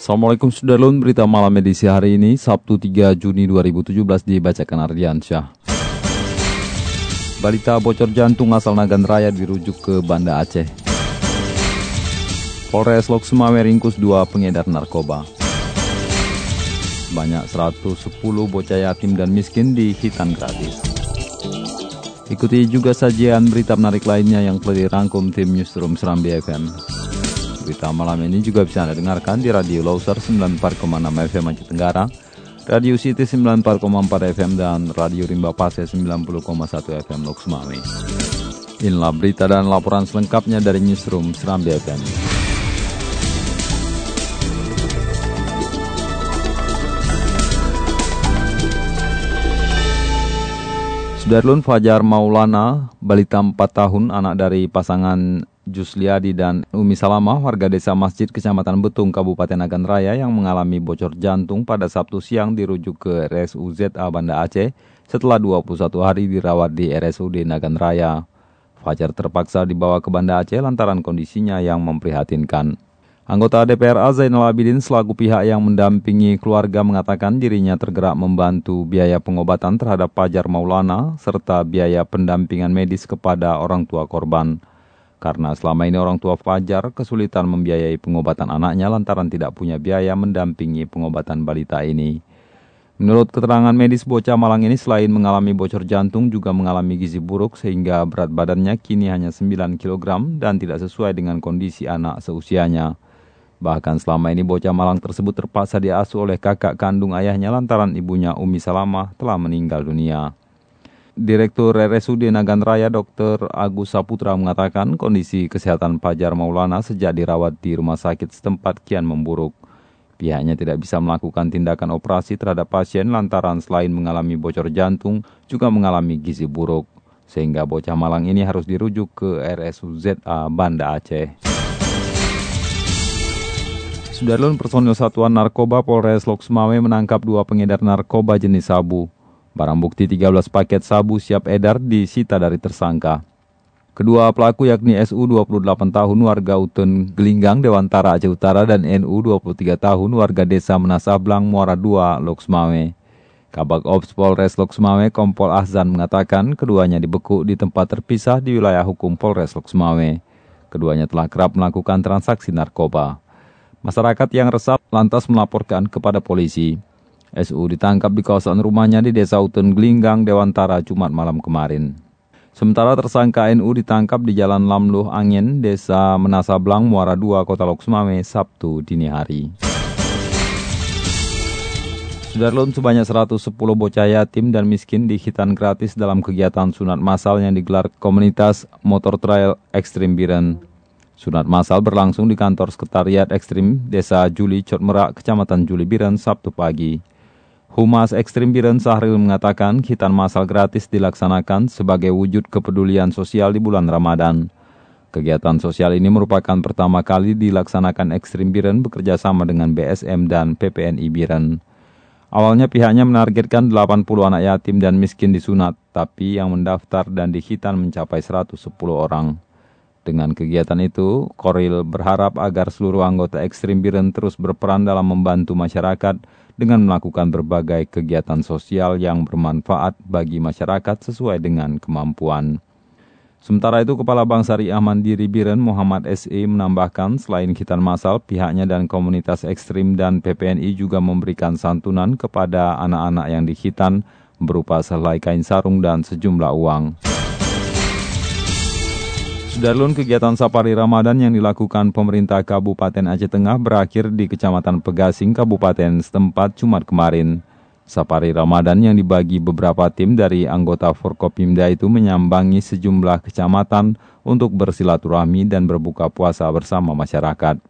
Assalamualaikum Sudarlun, berita malam edisi hari ini, Sabtu 3 Juni 2017 dibacakan Ardiansyah. Balita bocor jantung asal Nagan Raya dirujuk ke Banda Aceh. Polres Lok Sumawe ringkus dua pengedar narkoba. Banyak 110 bocah yatim dan miskin di hitan gratis. Ikuti juga sajian berita menarik lainnya yang telah dirangkum tim Newsroom Serambi FM. Berita malam ini juga bisa Anda dengarkan di Radio Loser 94,6 FM Aceh Tenggara, Radio City 94,4 FM, dan Radio Rimba Pase 90,1 FM Lok. Inilah berita dan laporan selengkapnya dari Newsroom Serambi FM. Sudarlun Fajar Maulana, balita 4 tahun, anak dari pasangan Jusliadi dan Umi Salamah, warga desa Masjid Kecamatan Betung, Kabupaten Nagan Raya yang mengalami bocor jantung pada Sabtu siang dirujuk ke RSUZ Banda Aceh setelah 21 hari dirawat di RSUD Nagan Raya. Fajar terpaksa dibawa ke Banda Aceh lantaran kondisinya yang memprihatinkan. Anggota DPR Zainal Abidin selaku pihak yang mendampingi keluarga mengatakan dirinya tergerak membantu biaya pengobatan terhadap Fajar Maulana serta biaya pendampingan medis kepada orang tua korban. Karena selama ini orang tua Fajar kesulitan membiayai pengobatan anaknya lantaran tidak punya biaya mendampingi pengobatan balita ini. Menurut keterangan medis bocah Malang ini selain mengalami bocor jantung juga mengalami gizi buruk sehingga berat badannya kini hanya 9 kg dan tidak sesuai dengan kondisi anak seusianya. Bahkan selama ini bocah Malang tersebut terpaksa diasuh oleh kakak kandung ayahnya lantaran ibunya Umi Salamah telah meninggal dunia. Direktur RSUD Nagan Raya Dr. Agus Saputra mengatakan kondisi kesehatan Pajar Maulana sejak dirawat di rumah sakit setempat kian memburuk. Pihaknya tidak bisa melakukan tindakan operasi terhadap pasien lantaran selain mengalami bocor jantung juga mengalami gizi buruk. Sehingga bocah Malang ini harus dirujuk ke RSUZA Banda Aceh. Sudarlun personil Satuan Narkoba Polres Lok Sumawe menangkap dua pengedar narkoba jenis sabu. Barang bukti 13 paket sabu siap edar disita dari tersangka. Kedua pelaku yakni SU 28 tahun warga Utun Gelinggang Dewantara Aceh Utara dan NU 23 tahun warga desa Menasablang Muara II Lok Sumawe. Kabak Ops Polres Lok Sumawe Kompol Ahzan mengatakan keduanya dibekuk di tempat terpisah di wilayah hukum Polres Lok Sumawe. Keduanya telah kerap melakukan transaksi narkoba. Masyarakat yang resah lantas melaporkan kepada polisi. SU ditangkap di kawasan rumahnya di Desa Utun Gelinggang, Dewantara, Jumat malam kemarin. Sementara tersangka NU ditangkap di Jalan Lamluh Angin, Desa Menasablang, Muara II, Kota Lok Sumawe, Sabtu dini hari. Sudarlun sebanyak 110 bocah yatim dan miskin dihitan gratis dalam kegiatan sunat massal yang digelar komunitas Motor Trail Ekstrim Biren. Sunat massal berlangsung di kantor sekretariat ekstrim Desa Juli Cotmerak, Kecamatan Juli Biren, Sabtu pagi. Humas Ekstrim Biren Sahril mengatakan khitan massal gratis dilaksanakan sebagai wujud kepedulian sosial di bulan Ramadan. Kegiatan sosial ini merupakan pertama kali dilaksanakan Ekstrim Biren bekerja sama dengan BSM dan PPNI Biren. Awalnya pihaknya menargetkan 80 anak yatim dan miskin disunat, tapi yang mendaftar dan dihitan mencapai 110 orang. Dengan kegiatan itu, Koril berharap agar seluruh anggota Ekstrim Biren terus berperan dalam membantu masyarakat dengan melakukan berbagai kegiatan sosial yang bermanfaat bagi masyarakat sesuai dengan kemampuan. Sementara itu, Kepala Bank Syariah Mandiri Biren Muhammad S.E. menambahkan selain khitan masal, pihaknya dan komunitas ekstrim dan PPNI juga memberikan santunan kepada anak-anak yang dikhitan berupa selai kain sarung dan sejumlah uang. Sudarlun kegiatan Sapari Ramadan yang dilakukan pemerintah Kabupaten Aceh Tengah berakhir di Kecamatan Pegasing, Kabupaten setempat Jumat kemarin. Sapari Ramadan yang dibagi beberapa tim dari anggota Forkopimda itu menyambangi sejumlah kecamatan untuk bersilaturahmi dan berbuka puasa bersama masyarakat.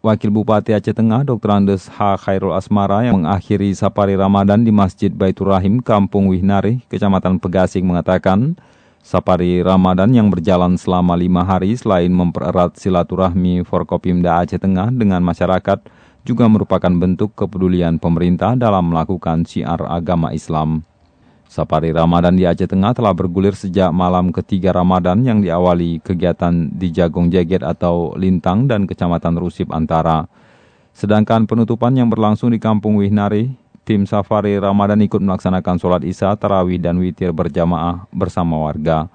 Wakil Bupati Aceh Tengah Dr. Andes H. Khairul Asmara yang mengakhiri sapari Ramadan di Masjid Baitur Rahim, Kampung Wihnari, Kecamatan Pegasing mengatakan, sapari Ramadan yang berjalan selama lima hari selain mempererat silaturahmi Forkopimda Aceh Tengah dengan masyarakat, juga merupakan bentuk kepedulian pemerintah dalam melakukan syiar agama Islam. Sapari Ramadan di Aceh Tengah telah bergulir sejak malam ketiga Ramadan yang diawali kegiatan di Jagong Jeget atau Lintang dan Kecamatan Rusip Antara. Sedangkan penutupan yang berlangsung di Kampung Wihnari, tim Safari Ramadan ikut melaksanakan sholat isya, tarawih, dan witir berjamaah bersama warga.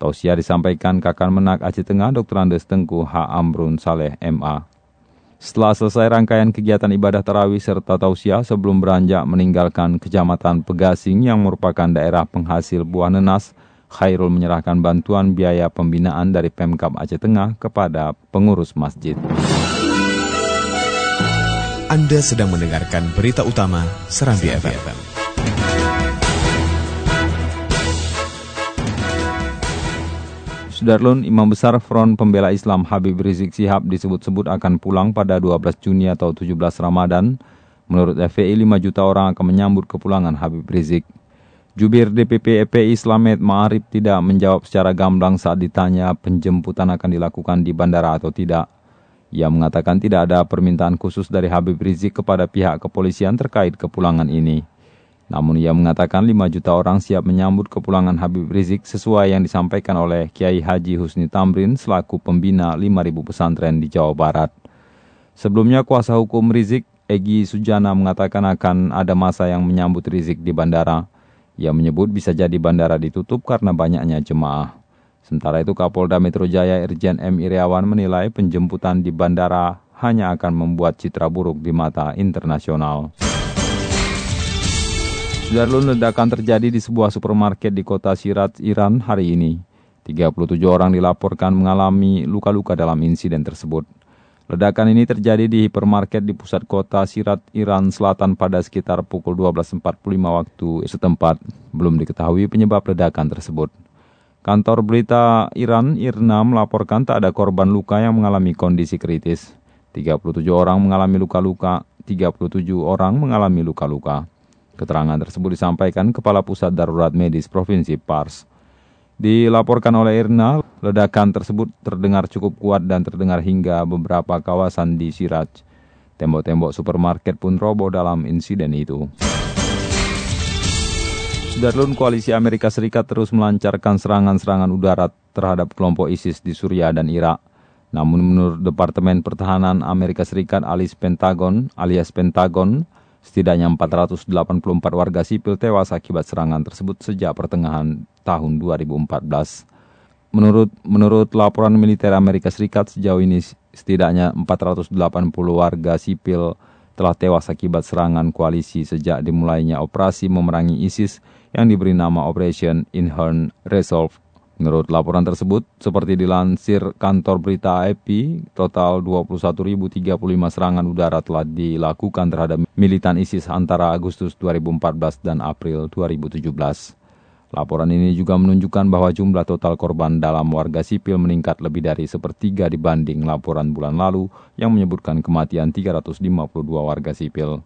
Tausiah disampaikan Kakan Menak Aceh Tengah Dr. Andes Tengku H. Amrun Saleh MA. Setelah selesai rangkaian kegiatan ibadah tarawih serta tausiah sebelum beranjak meninggalkan kecamatan Pegasing yang merupakan daerah penghasil buah nenas, Khairul menyerahkan bantuan biaya pembinaan dari Pemkap Aceh Tengah kepada pengurus masjid. Anda sedang mendengarkan berita utama Serambi FM. Sudarlun, Imam Besar Front Pembela Islam Habib Rizik Sihab disebut-sebut akan pulang pada 12 Juni atau 17 Ramadan. Menurut FPI, 5 juta orang akan menyambut kepulangan Habib Rizik. Jubir DPP EPI Islamet Ma'arif tidak menjawab secara gamblang saat ditanya penjemputan akan dilakukan di bandara atau tidak. Ia mengatakan tidak ada permintaan khusus dari Habib Rizik kepada pihak kepolisian terkait kepulangan ini. Namun ia mengatakan 5 juta orang siap menyambut kepulangan Habib Rizik sesuai yang disampaikan oleh Kiai Haji Husni Tamrin selaku pembina 5.000 pesantren di Jawa Barat. Sebelumnya kuasa hukum Rizik, Egi Sujana mengatakan akan ada masa yang menyambut Rizik di bandara. Ia menyebut bisa jadi bandara ditutup karena banyaknya jemaah. Sementara itu Kapolda Metro Jaya Irjen M. Iriawan menilai penjemputan di bandara hanya akan membuat citra buruk di mata internasional. Darlun ledakan terjadi di sebuah supermarket di kota Sirat, Iran hari ini. 37 orang dilaporkan mengalami luka-luka dalam insiden tersebut. Ledakan ini terjadi di hipermarket di pusat kota Sirat, Iran Selatan pada sekitar pukul 12.45 waktu setempat. Belum diketahui penyebab ledakan tersebut. Kantor berita Iran, IRNA, melaporkan tak ada korban luka yang mengalami kondisi kritis. 37 orang mengalami luka-luka, 37 orang mengalami luka-luka. Keterangan tersebut disampaikan Kepala Pusat Darurat Medis Provinsi Pars. Dilaporkan oleh Irna, ledakan tersebut terdengar cukup kuat dan terdengar hingga beberapa kawasan di Siraj. Tembok-tembok supermarket pun roboh dalam insiden itu. Sudarlun Koalisi Amerika Serikat terus melancarkan serangan-serangan udara terhadap kelompok ISIS di Suriah dan Irak. Namun menurut Departemen Pertahanan Amerika Serikat alias Pentagon, alias Pentagon, Setidaknya 484 warga sipil tewas akibat serangan tersebut sejak pertengahan tahun 2014. Menurut menurut laporan militer Amerika Serikat sejauh ini setidaknya 480 warga sipil telah tewas akibat serangan koalisi sejak dimulainya operasi memerangi ISIS yang diberi nama Operation Inherent Resolve Menurut laporan tersebut, seperti dilansir kantor berita AFP, total 21.035 serangan udara telah dilakukan terhadap militan ISIS antara Agustus 2014 dan April 2017. Laporan ini juga menunjukkan bahwa jumlah total korban dalam warga sipil meningkat lebih dari sepertiga dibanding laporan bulan lalu yang menyebutkan kematian 352 warga sipil.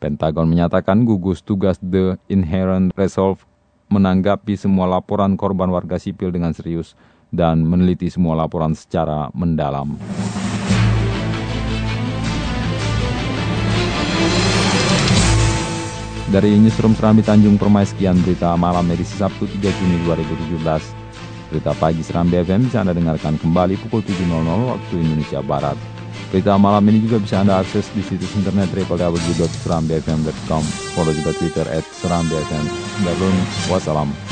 Pentagon menyatakan gugus tugas The Inherent Resolve menanggapi semua laporan korban warga sipil dengan serius dan meneliti semua laporan secara mendalam. Dari Newsroom Serambi Tanjung Permai sekian berita malam edisi Sabtu 3 Juni 2017. Berita pagi Serambi FM bisa Anda dengarkan kembali pukul 7.00 waktu Indonesia Barat. Berita malam ini juga bisa Anda akses di situs internet www.serambifm.com. Follow juga Twitter at serambifm. Darun, wassalam.